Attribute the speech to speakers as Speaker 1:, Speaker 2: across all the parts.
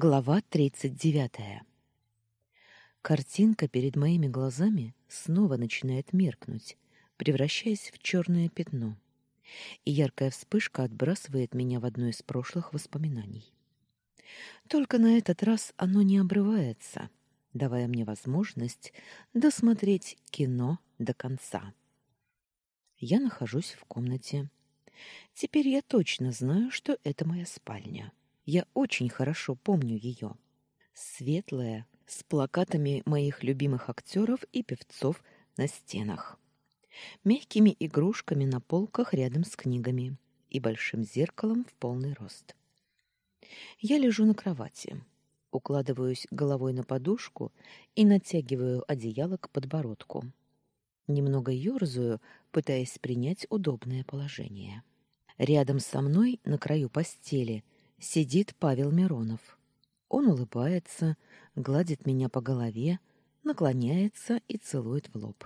Speaker 1: Глава 39. Картинка перед моими глазами снова начинает меркнуть, превращаясь в черное пятно. И яркая вспышка отбрасывает меня в одно из прошлых воспоминаний. Только на этот раз оно не обрывается, давая мне возможность досмотреть кино до конца. Я нахожусь в комнате. Теперь я точно знаю, что это моя спальня. Я очень хорошо помню ее. Светлая, с плакатами моих любимых актеров и певцов на стенах. Мягкими игрушками на полках рядом с книгами и большим зеркалом в полный рост. Я лежу на кровати, укладываюсь головой на подушку и натягиваю одеяло к подбородку. Немного ёрзаю, пытаясь принять удобное положение. Рядом со мной на краю постели – сидит Павел Миронов. Он улыбается, гладит меня по голове, наклоняется и целует в лоб.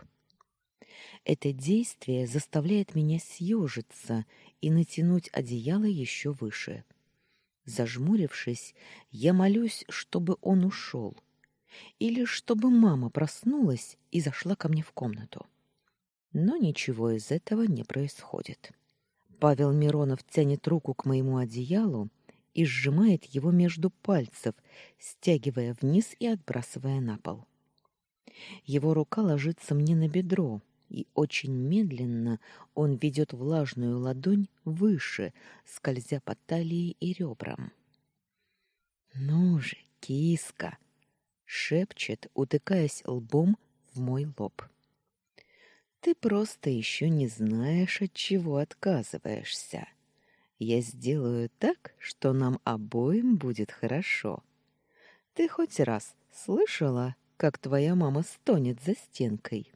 Speaker 1: Это действие заставляет меня съежиться и натянуть одеяло еще выше. Зажмурившись, я молюсь, чтобы он ушел, или чтобы мама проснулась и зашла ко мне в комнату. Но ничего из этого не происходит. Павел Миронов тянет руку к моему одеялу, и сжимает его между пальцев, стягивая вниз и отбрасывая на пол. Его рука ложится мне на бедро, и очень медленно он ведет влажную ладонь выше, скользя по талии и ребрам. «Ну же, киска!» — шепчет, утыкаясь лбом в мой лоб. «Ты просто еще не знаешь, от чего отказываешься». Я сделаю так, что нам обоим будет хорошо. Ты хоть раз слышала, как твоя мама стонет за стенкой?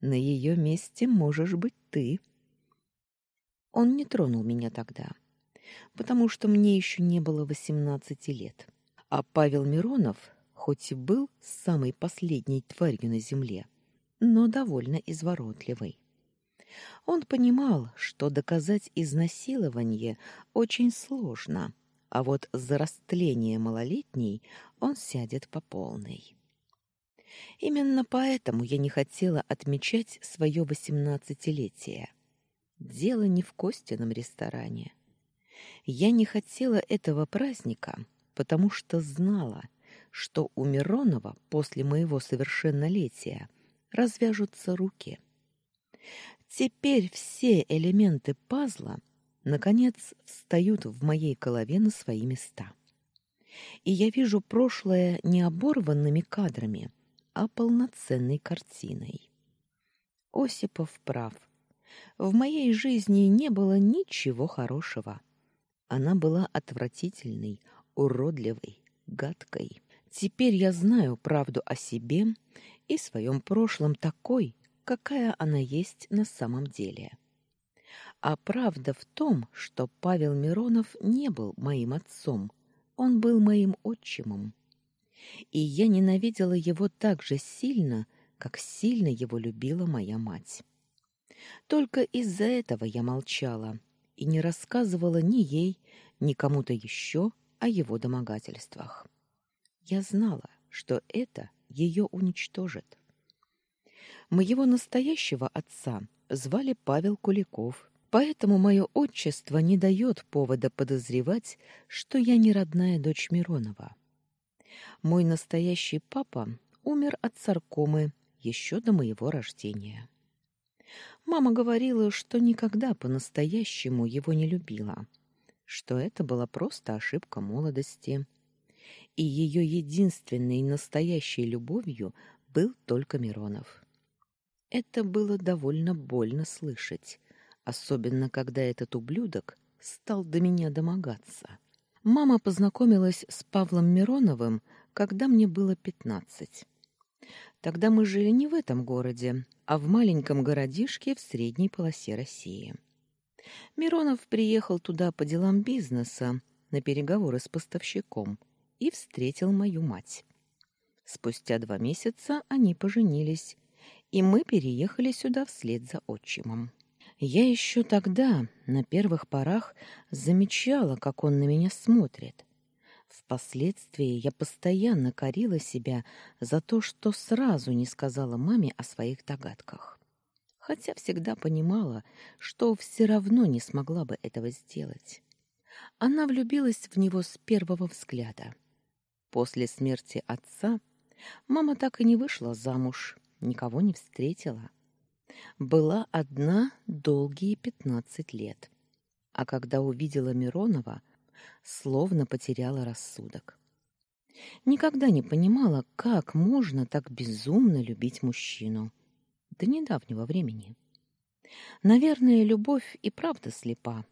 Speaker 1: На ее месте можешь быть ты. Он не тронул меня тогда, потому что мне еще не было восемнадцати лет. А Павел Миронов, хоть и был самой последней тварью на земле, но довольно изворотливый. Он понимал, что доказать изнасилование очень сложно, а вот за растление малолетней он сядет по полной. Именно поэтому я не хотела отмечать свое восемнадцатилетие. Дело не в Костином ресторане. Я не хотела этого праздника, потому что знала, что у Миронова после моего совершеннолетия развяжутся руки. Теперь все элементы пазла наконец встают в моей голове на свои места. И я вижу прошлое не оборванными кадрами, а полноценной картиной. Осипов прав. В моей жизни не было ничего хорошего. Она была отвратительной, уродливой, гадкой. Теперь я знаю правду о себе и своем прошлом такой, какая она есть на самом деле. А правда в том, что Павел Миронов не был моим отцом, он был моим отчимом. И я ненавидела его так же сильно, как сильно его любила моя мать. Только из-за этого я молчала и не рассказывала ни ей, ни кому-то еще о его домогательствах. Я знала, что это ее уничтожит. Моего настоящего отца звали Павел Куликов, поэтому мое отчество не дает повода подозревать, что я не родная дочь Миронова. Мой настоящий папа умер от саркомы еще до моего рождения. Мама говорила, что никогда по-настоящему его не любила, что это была просто ошибка молодости. И ее единственной настоящей любовью был только Миронов. Это было довольно больно слышать, особенно когда этот ублюдок стал до меня домогаться. Мама познакомилась с Павлом Мироновым, когда мне было пятнадцать. Тогда мы жили не в этом городе, а в маленьком городишке в средней полосе России. Миронов приехал туда по делам бизнеса, на переговоры с поставщиком, и встретил мою мать. Спустя два месяца они поженились, и мы переехали сюда вслед за отчимом. Я еще тогда, на первых порах, замечала, как он на меня смотрит. Впоследствии я постоянно корила себя за то, что сразу не сказала маме о своих догадках. Хотя всегда понимала, что все равно не смогла бы этого сделать. Она влюбилась в него с первого взгляда. После смерти отца мама так и не вышла замуж, никого не встретила. Была одна долгие пятнадцать лет. А когда увидела Миронова, словно потеряла рассудок. Никогда не понимала, как можно так безумно любить мужчину. До недавнего времени. Наверное, любовь и правда слепа,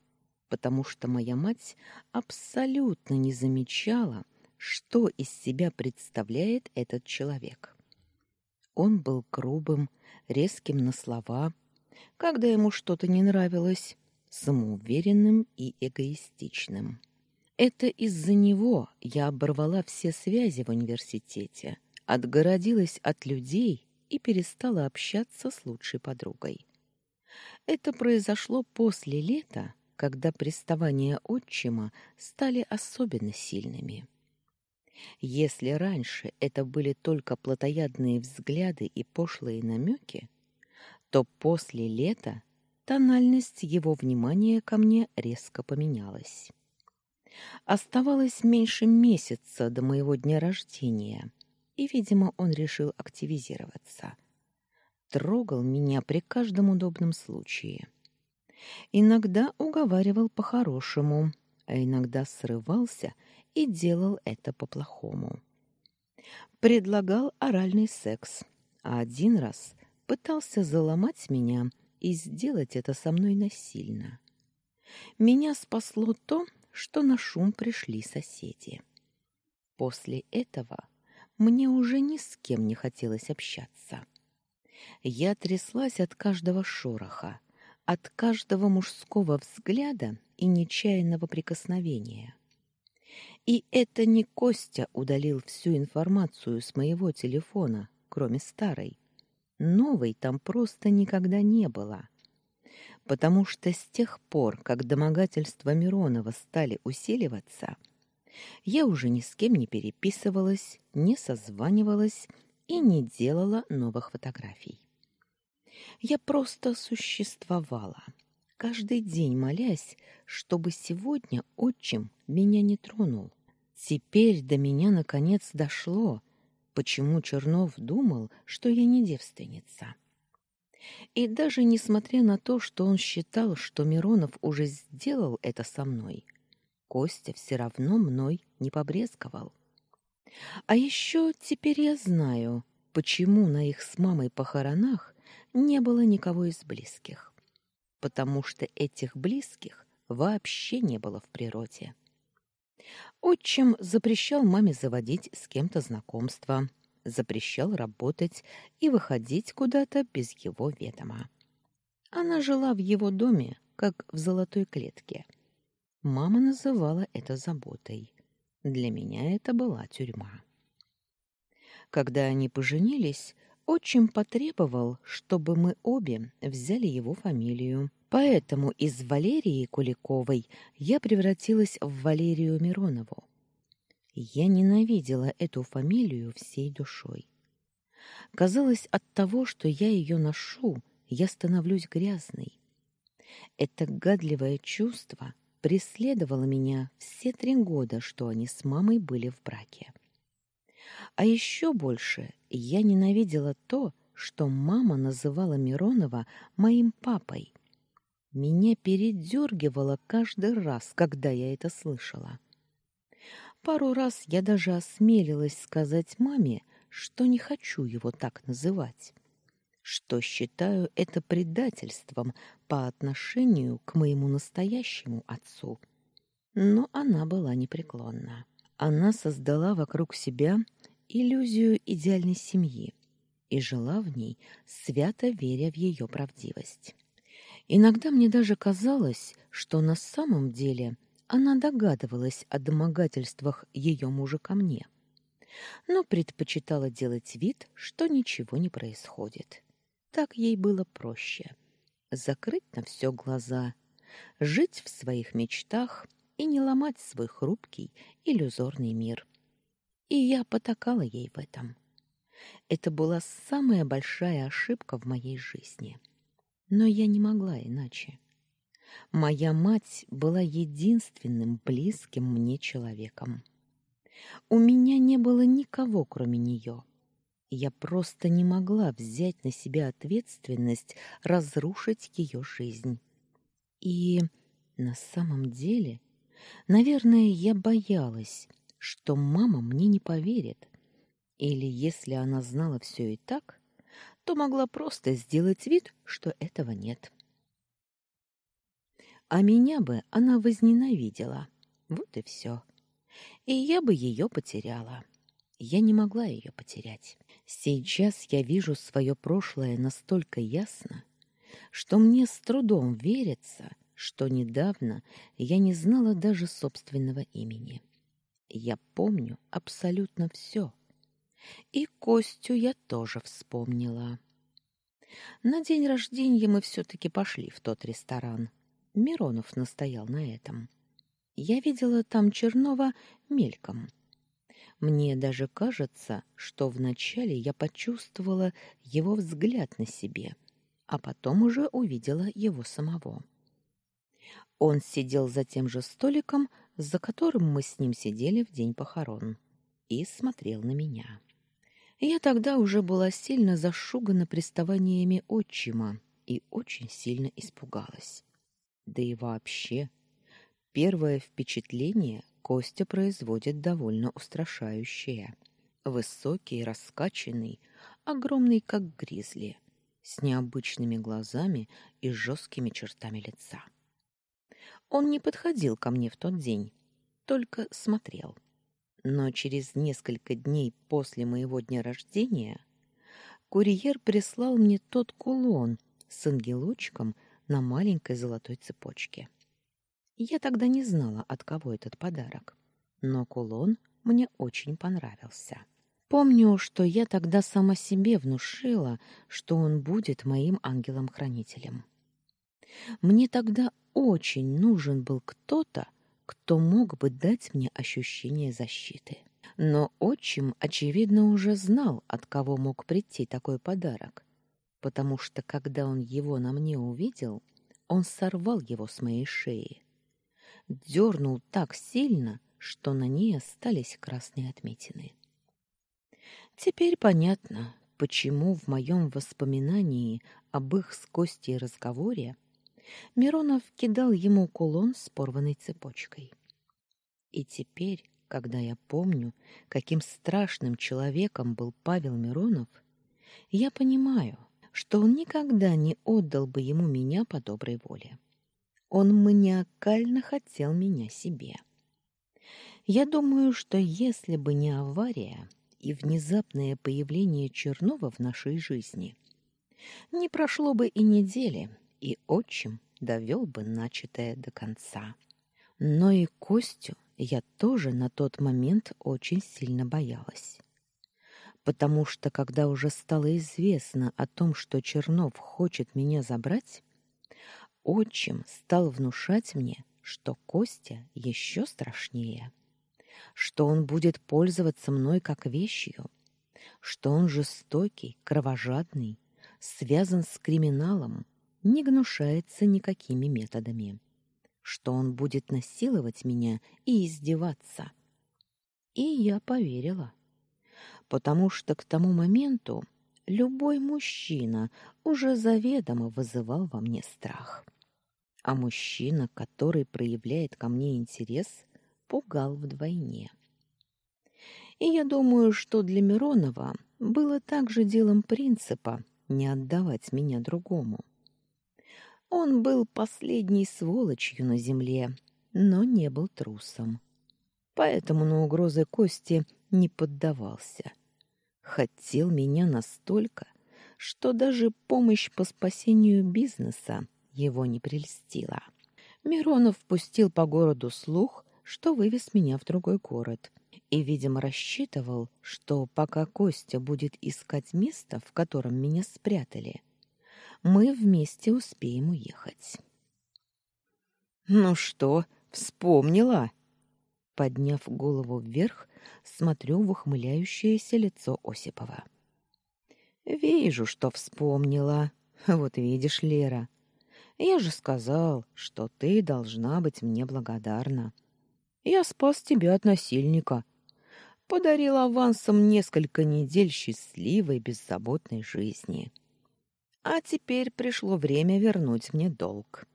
Speaker 1: потому что моя мать абсолютно не замечала, что из себя представляет этот человек. Он был грубым, резким на слова, когда ему что-то не нравилось, самоуверенным и эгоистичным. Это из-за него я оборвала все связи в университете, отгородилась от людей и перестала общаться с лучшей подругой. Это произошло после лета, когда приставания отчима стали особенно сильными. Если раньше это были только плотоядные взгляды и пошлые намеки, то после лета тональность его внимания ко мне резко поменялась. Оставалось меньше месяца до моего дня рождения, и, видимо, он решил активизироваться. Трогал меня при каждом удобном случае. Иногда уговаривал по-хорошему, а иногда срывался и делал это по-плохому. Предлагал оральный секс, а один раз пытался заломать меня и сделать это со мной насильно. Меня спасло то, что на шум пришли соседи. После этого мне уже ни с кем не хотелось общаться. Я тряслась от каждого шороха, от каждого мужского взгляда и нечаянного прикосновения. И это не Костя удалил всю информацию с моего телефона, кроме старой. Новой там просто никогда не было потому что с тех пор, как домогательства Миронова стали усиливаться, я уже ни с кем не переписывалась, не созванивалась и не делала новых фотографий. Я просто существовала, каждый день молясь, чтобы сегодня отчим меня не тронул. Теперь до меня наконец дошло, почему Чернов думал, что я не девственница. И даже несмотря на то, что он считал, что Миронов уже сделал это со мной, Костя все равно мной не побрезговал. А еще теперь я знаю, почему на их с мамой похоронах не было никого из близких. Потому что этих близких вообще не было в природе. Отчим запрещал маме заводить с кем-то знакомство, запрещал работать и выходить куда-то без его ведома. Она жила в его доме, как в золотой клетке. Мама называла это заботой. Для меня это была тюрьма. Когда они поженились, отчим потребовал, чтобы мы обе взяли его фамилию. Поэтому из Валерии Куликовой я превратилась в Валерию Миронову. Я ненавидела эту фамилию всей душой. Казалось, от того, что я ее ношу, я становлюсь грязной. Это гадливое чувство преследовало меня все три года, что они с мамой были в браке. А еще больше я ненавидела то, что мама называла Миронова моим папой. Меня передергивало каждый раз, когда я это слышала. Пару раз я даже осмелилась сказать маме, что не хочу его так называть, что считаю это предательством по отношению к моему настоящему отцу. Но она была непреклонна. Она создала вокруг себя иллюзию идеальной семьи и жила в ней, свято веря в ее правдивость. Иногда мне даже казалось, что на самом деле – она догадывалась о домогательствах ее мужа ко мне, но предпочитала делать вид, что ничего не происходит. Так ей было проще. Закрыть на все глаза, жить в своих мечтах и не ломать свой хрупкий, иллюзорный мир. И я потакала ей в этом. Это была самая большая ошибка в моей жизни. Но я не могла иначе. Моя мать была единственным близким мне человеком. У меня не было никого, кроме нее. Я просто не могла взять на себя ответственность разрушить ее жизнь. И на самом деле, наверное, я боялась, что мама мне не поверит. Или если она знала все и так, то могла просто сделать вид, что этого нет. А меня бы она возненавидела. Вот и все. И я бы ее потеряла. Я не могла ее потерять. Сейчас я вижу свое прошлое настолько ясно, что мне с трудом верится, что недавно я не знала даже собственного имени. Я помню абсолютно все. И Костю я тоже вспомнила. На день рождения мы все-таки пошли в тот ресторан. Миронов настоял на этом. Я видела там Чернова мельком. Мне даже кажется, что вначале я почувствовала его взгляд на себе, а потом уже увидела его самого. Он сидел за тем же столиком, за которым мы с ним сидели в день похорон, и смотрел на меня. Я тогда уже была сильно зашугана приставаниями отчима и очень сильно испугалась. Да и вообще, первое впечатление Костя производит довольно устрашающее. Высокий, раскачанный, огромный, как гризли, с необычными глазами и жесткими чертами лица. Он не подходил ко мне в тот день, только смотрел. Но через несколько дней после моего дня рождения курьер прислал мне тот кулон с ангелочком на маленькой золотой цепочке. Я тогда не знала, от кого этот подарок, но кулон мне очень понравился. Помню, что я тогда сама себе внушила, что он будет моим ангелом-хранителем. Мне тогда очень нужен был кто-то, кто мог бы дать мне ощущение защиты. Но отчим, очевидно, уже знал, от кого мог прийти такой подарок, потому что, когда он его на мне увидел, он сорвал его с моей шеи. Дернул так сильно, что на ней остались красные отметины. Теперь понятно, почему в моем воспоминании об их с Костей разговоре Миронов кидал ему кулон с порванной цепочкой. И теперь, когда я помню, каким страшным человеком был Павел Миронов, я понимаю, что он никогда не отдал бы ему меня по доброй воле. Он маниакально хотел меня себе. Я думаю, что если бы не авария и внезапное появление Чернова в нашей жизни, не прошло бы и недели, и отчим довел бы начатое до конца. Но и Костю я тоже на тот момент очень сильно боялась. Потому что, когда уже стало известно о том, что Чернов хочет меня забрать, отчим стал внушать мне, что Костя еще страшнее, что он будет пользоваться мной как вещью, что он жестокий, кровожадный, связан с криминалом, не гнушается никакими методами, что он будет насиловать меня и издеваться. И я поверила, потому что к тому моменту любой мужчина уже заведомо вызывал во мне страх. А мужчина, который проявляет ко мне интерес, пугал вдвойне. И я думаю, что для Миронова было также делом принципа не отдавать меня другому. Он был последней сволочью на земле, но не был трусом. Поэтому на угрозы Кости не поддавался. Хотел меня настолько, что даже помощь по спасению бизнеса его не прельстила. Миронов пустил по городу слух, что вывез меня в другой город, и, видимо, рассчитывал, что пока Костя будет искать место, в котором меня спрятали, мы вместе успеем уехать.
Speaker 2: Ну что,
Speaker 1: вспомнила. Подняв голову вверх, смотрю в ухмыляющееся лицо Осипова. Вижу, что вспомнила. Вот видишь, Лера, я же сказал, что ты должна быть мне благодарна. Я спас тебя от насильника. Подарил авансом несколько недель счастливой, беззаботной жизни. А теперь пришло время вернуть мне долг.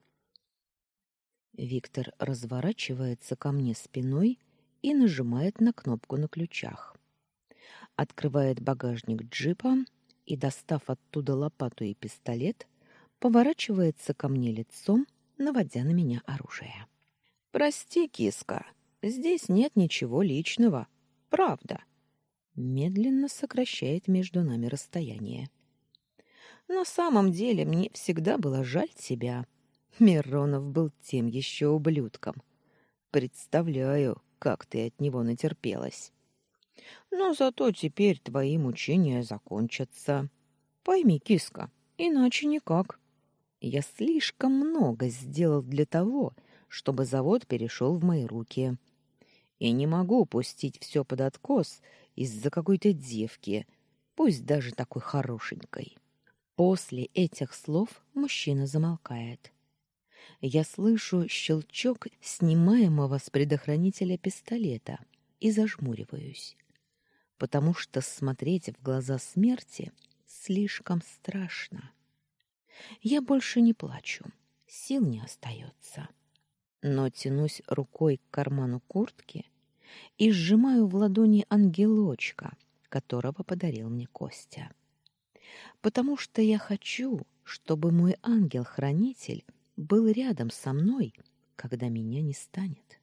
Speaker 1: Виктор разворачивается ко мне спиной и нажимает на кнопку на ключах. Открывает багажник джипа и, достав оттуда лопату и пистолет, поворачивается ко мне лицом, наводя на меня оружие. «Прости, киска, здесь нет ничего личного. Правда». Медленно сокращает между нами расстояние. На самом деле мне всегда было жаль тебя. Миронов был тем еще ублюдком. Представляю, как ты от него натерпелась. Но зато теперь твои мучения закончатся. Пойми, киска, иначе никак. Я слишком много сделал для того, чтобы завод перешел в мои руки. И не могу пустить все под откос из-за какой-то девки, пусть даже такой хорошенькой. После этих слов мужчина замолкает. Я слышу щелчок снимаемого с предохранителя пистолета и зажмуриваюсь, потому что смотреть в глаза смерти слишком страшно. Я больше не плачу, сил не остается. Но тянусь рукой к карману куртки и сжимаю в ладони ангелочка, которого подарил мне Костя. Потому что я хочу, чтобы мой ангел-хранитель был рядом со мной, когда меня не станет.